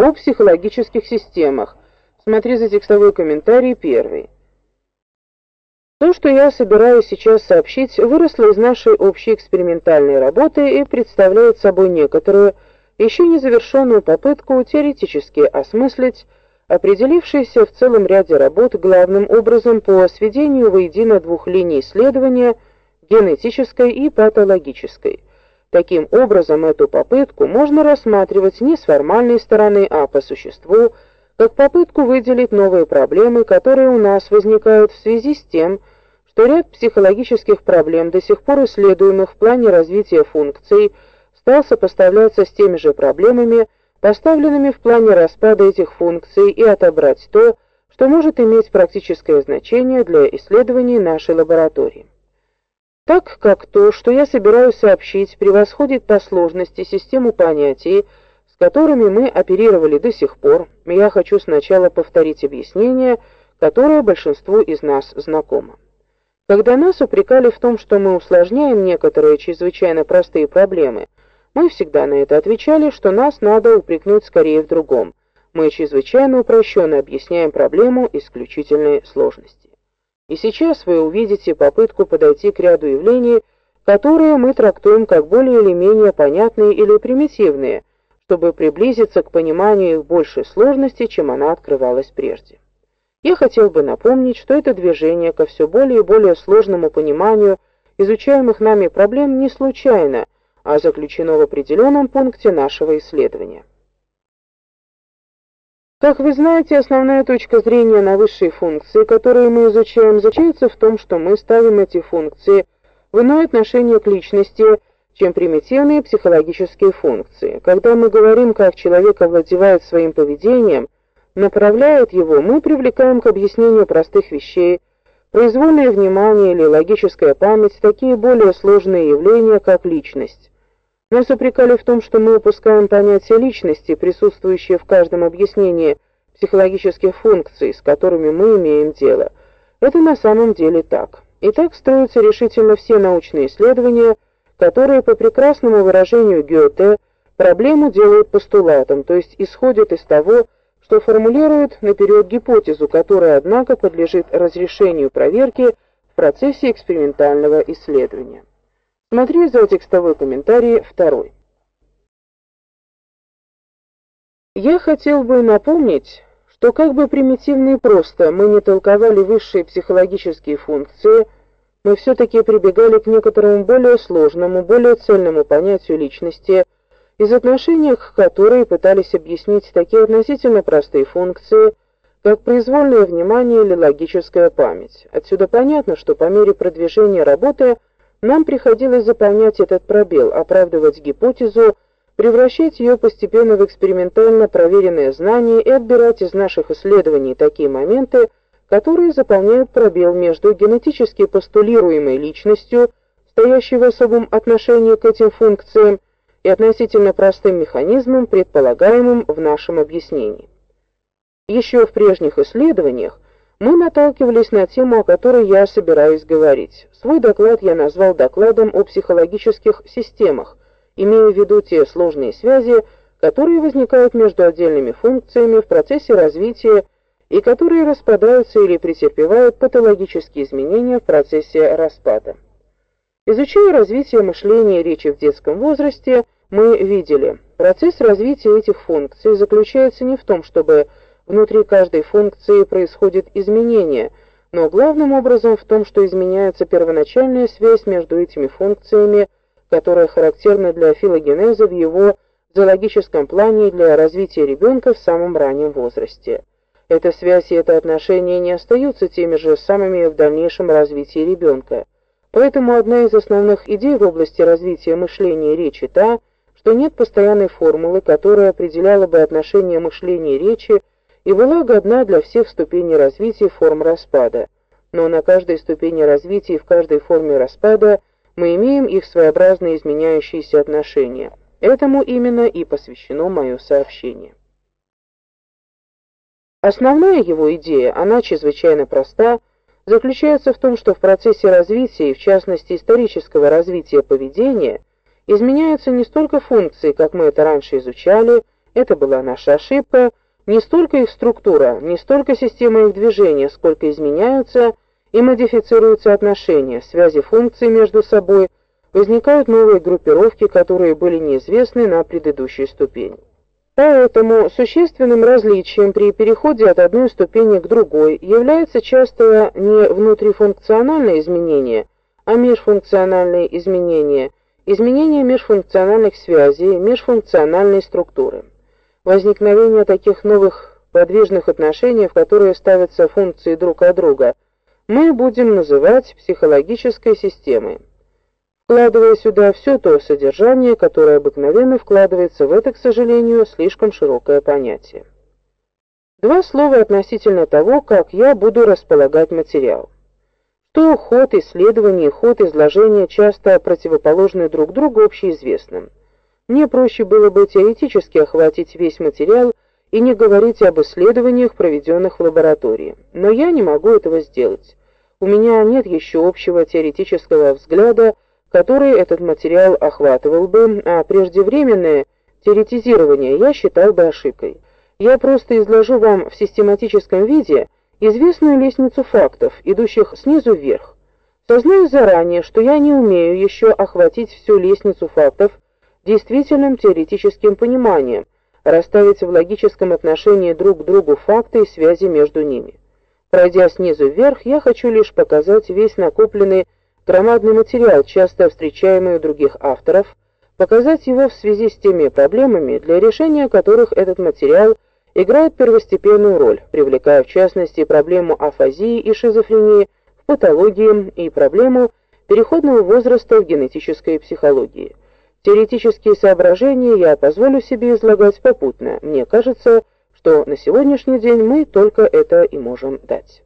о психологических системах. Смотри за текстовой комментарий первый. То, что я собираюсь сейчас сообщить, выросло из нашей общей экспериментальной работы и представляет собой некоторую еще не завершенную попытку теоретически осмыслить определившийся в целом ряде работ главным образом по сведению воедино двух линий исследования генетической и патологической. Таким образом, эту попытку можно рассматривать не с формальной стороны, а по существу, как попытку выделить новые проблемы, которые у нас возникают в связи с тем, что ряд психологических проблем, до сих пор исследуемых в плане развития функций, стал сопоставляться с теми же проблемами, поставленными в плане распада этих функций и отобрать то, что может иметь практическое значение для исследований нашей лаборатории. Так как то, что я собираюсь сообщить, превосходит по сложности систему понятий, с которыми мы оперировали до сих пор, я хочу сначала повторить объяснение, которое большинству из нас знакомо. Когда нас упрекали в том, что мы усложняем некоторые чрезвычайно простые проблемы, мы всегда на это отвечали, что нас надо упрекнуть скорее в другом. Мы чрезвычайно упрощенно объясняем проблему исключительной сложности. И сейчас вы увидите попытку подойти к ряду явлений, которые мы трактуем как более или менее понятные или примитивные, чтобы приблизиться к пониманию их большей сложности, чем она открывалась прежде. Я хотел бы напомнить, что это движение ко все более и более сложному пониманию изучаемых нами проблем не случайно, а заключено в определенном пункте нашего исследования. Как вы знаете, основная точка зрения на высшие функции, которые мы изучаем, заключается в том, что мы ставим эти функции в иное отношение к личности, чем примитивные психологические функции. Когда мы говорим, как человек овладевает своим поведением, направляет его, мы привлекаем к объяснению простых вещей, произвольное внимание или логическая память, такие более сложные явления, как личность. Нас упрекали в том, что мы упускаем понятие личности, присутствующее в каждом объяснении психологических функций, с которыми мы имеем дело. Это на самом деле так. И так строятся решительно все научные исследования, которые по прекрасному выражению Гёте проблему делают постулатом, то есть исходят из того, что формулируют наперед гипотезу, которая однако подлежит разрешению проверки в процессе экспериментального исследования. Смотри за текстовой комментарий второй. Я хотел бы напомнить, что как бы примитивно и просто мы не толковали высшие психологические функции, мы все таки прибегали к некоторому более сложному, более цельному понятию личности, из отношения к которой пытались объяснить такие относительно простые функции, как произвольное внимание или логическая память. Отсюда понятно, что по мере продвижения работы – нам приходилось заполнять этот пробел, оправдывать гипотезу, превращать ее постепенно в экспериментально проверенное знание и отбирать из наших исследований такие моменты, которые заполняют пробел между генетически постулируемой личностью, стоящей в особом отношении к этим функциям, и относительно простым механизмом, предполагаемым в нашем объяснении. Еще в прежних исследованиях мы наталкивались на тему, о которой я собираюсь говорить. Свой доклад я назвал докладом о психологических системах, имея в виду те сложные связи, которые возникают между отдельными функциями в процессе развития и которые распадаются или претерпевают патологические изменения в процессе распада. Изучая развитие мышления и речи в детском возрасте, мы видели, процесс развития этих функций заключается не в том, чтобы Внутри каждой функции происходит изменение, но главным образом в том, что изменяется первоначальная связь между этими функциями, которая характерна для филогенеза в его зоологическом плане и для развития ребенка в самом раннем возрасте. Эта связь и это отношение не остаются теми же самыми в дальнейшем развитии ребенка. Поэтому одна из основных идей в области развития мышления и речи та, что нет постоянной формулы, которая определяла бы отношение мышления и речи и была годна для всех ступеней развития форм распада. Но на каждой ступени развития и в каждой форме распада мы имеем их своеобразные изменяющиеся отношения. Этому именно и посвящено мое сообщение. Основная его идея, она чрезвычайно проста, заключается в том, что в процессе развития, и в частности исторического развития поведения, изменяются не столько функции, как мы это раньше изучали, Это была наша ошибка, не столько их структура, не столько система их движения, сколько изменяются и модифицируются отношения, связи функций между собой, возникают новые группировки, которые были неизвестны на предыдущей ступени. Поэтому существенным различием при переходе от одной ступени к другой является часто не внутрифункциональное изменение, а межфункциональные изменения, изменения межфункциональных связей, межфункциональной структуры. Возникновение таких новых подвижных отношений, в которые ставятся функции друг от друга, мы будем называть психологической системой вкладывая сюда все то содержание, которое обыкновенно вкладывается в это, к сожалению, слишком широкое понятие. Два слова относительно того, как я буду располагать материал. То ход исследования и ход изложения часто противоположны друг другу общеизвестным. Мне проще было бы теоретически охватить весь материал и не говорить об исследованиях, проведенных в лаборатории. Но я не могу этого сделать. У меня нет еще общего теоретического взгляда который этот материал охватывал бы, а преждевременное теоретизирование я считал бы ошибкой. Я просто изложу вам в систематическом виде известную лестницу фактов, идущих снизу вверх. Сознаю заранее, что я не умею еще охватить всю лестницу фактов действительным теоретическим пониманием, расставить в логическом отношении друг к другу факты и связи между ними. Пройдя снизу вверх, я хочу лишь показать весь накопленный громадный материал, часто встречаемый у других авторов, показать его в связи с теми проблемами, для решения которых этот материал играет первостепенную роль, привлекая в частности проблему афазии и шизофрении в патологии и проблему переходного возраста в генетической психологии. Теоретические соображения я позволю себе излагать попутно. Мне кажется, что на сегодняшний день мы только это и можем дать.